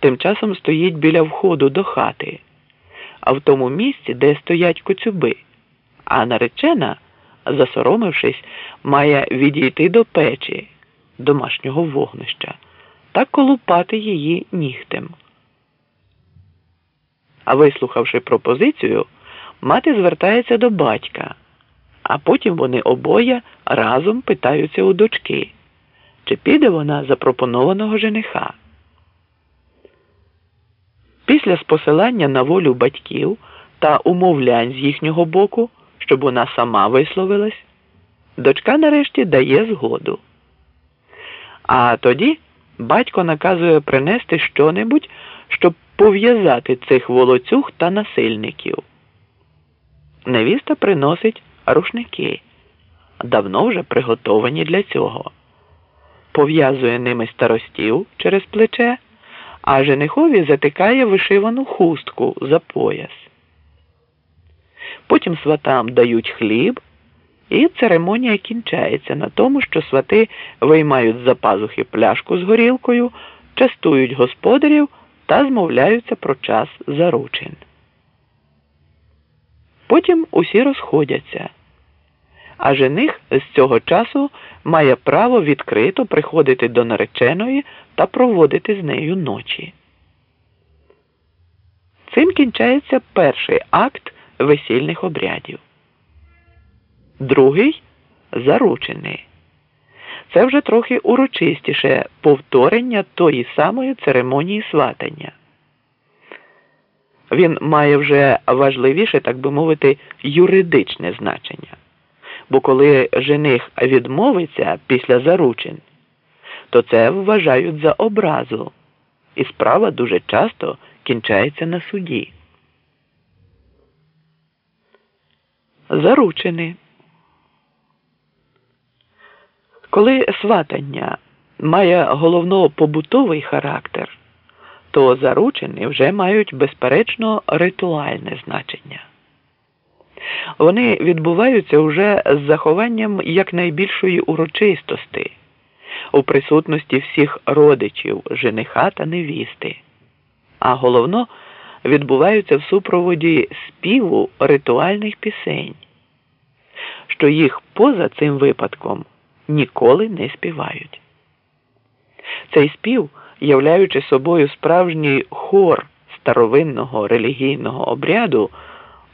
тим часом стоїть біля входу до хати, а в тому місці, де стоять коцюби, а наречена, засоромившись, має відійти до печі, домашнього вогнища, та колупати її нігтем. А вислухавши пропозицію, мати звертається до батька, а потім вони обоє разом питаються у дочки, чи піде вона запропонованого жениха. Після спосилання на волю батьків та умовлянь з їхнього боку, щоб вона сама висловилась, дочка нарешті дає згоду. А тоді батько наказує принести щонебудь, щоб пов'язати цих волоцюг та насильників. Невіста приносить рушники, давно вже приготовані для цього, пов'язує ними старостів через плече а женихові затикає вишивану хустку за пояс. Потім сватам дають хліб, і церемонія кінчається на тому, що свати виймають за пазухи пляшку з горілкою, частують господарів та змовляються про час заручин. Потім усі розходяться, а жених з цього часу має право відкрито приходити до нареченої та проводити з нею ночі. Цим кінчається перший акт весільних обрядів. Другий заручений. Це вже трохи урочистіше повторення тої самої церемонії сватання. Він має вже важливіше, так би мовити, юридичне значення. Бо коли жених відмовиться після заручин, то це вважають за образу, і справа дуже часто кінчається на суді. Заручений. Коли сватання має головно побутовий характер, то заручені вже мають безперечно ритуальне значення. Вони відбуваються уже з захованням якнайбільшої урочистості у присутності всіх родичів, жениха та невісти, а головно відбуваються в супроводі співу ритуальних пісень, що їх поза цим випадком ніколи не співають. Цей спів, являючи собою справжній хор старовинного релігійного обряду,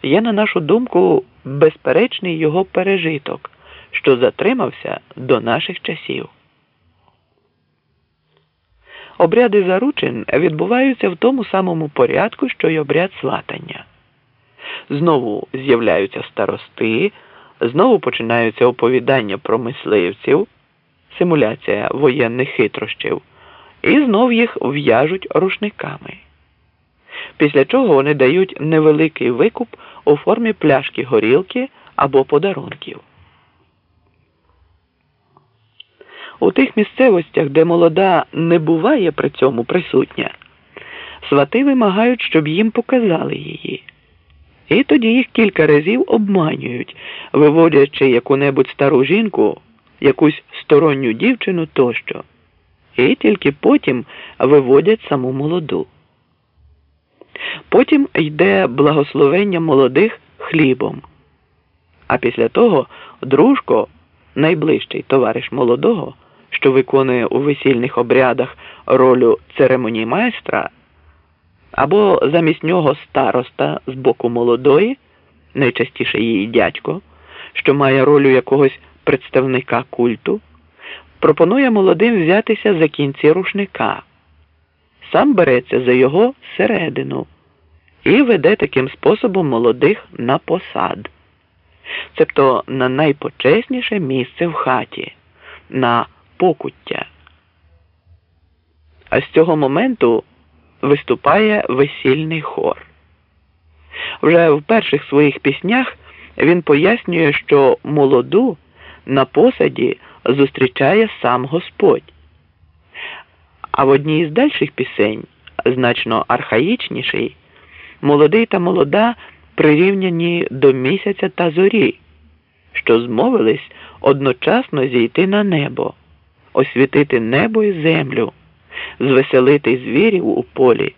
є, на нашу думку, безперечний його пережиток, що затримався до наших часів. Обряди заручин відбуваються в тому самому порядку, що й обряд сватання. Знову з'являються старости, знову починаються оповідання про мисливців, симуляція воєнних хитрощів, і знов їх в'яжуть рушниками. Після чого вони дають невеликий викуп у формі пляшки горілки або подарунків. У тих місцевостях, де молода не буває при цьому присутня, свати вимагають, щоб їм показали її. І тоді їх кілька разів обманюють, виводячи яку-небудь стару жінку, якусь сторонню дівчину тощо, і тільки потім виводять саму молоду. Потім йде благословення молодих хлібом. А після того дружко, найближчий товариш молодого що виконує у весільних обрядах ролю церемонії майстра, або замість нього староста з боку молодої, найчастіше її дядько, що має роль якогось представника культу, пропонує молодим взятися за кінці рушника, сам береться за його середину і веде таким способом молодих на посад, цебто на найпочесніше місце в хаті. на покуття. А з цього моменту виступає весільний хор. Вже в перших своїх піснях він пояснює, що молоду на посаді зустрічає сам Господь. А в одній із дальших пісень, значно архаїчніший, молодий та молода прирівняні до місяця та зорі, що змовились одночасно зійти на небо освітити небо і землю, звеселити звірів у полі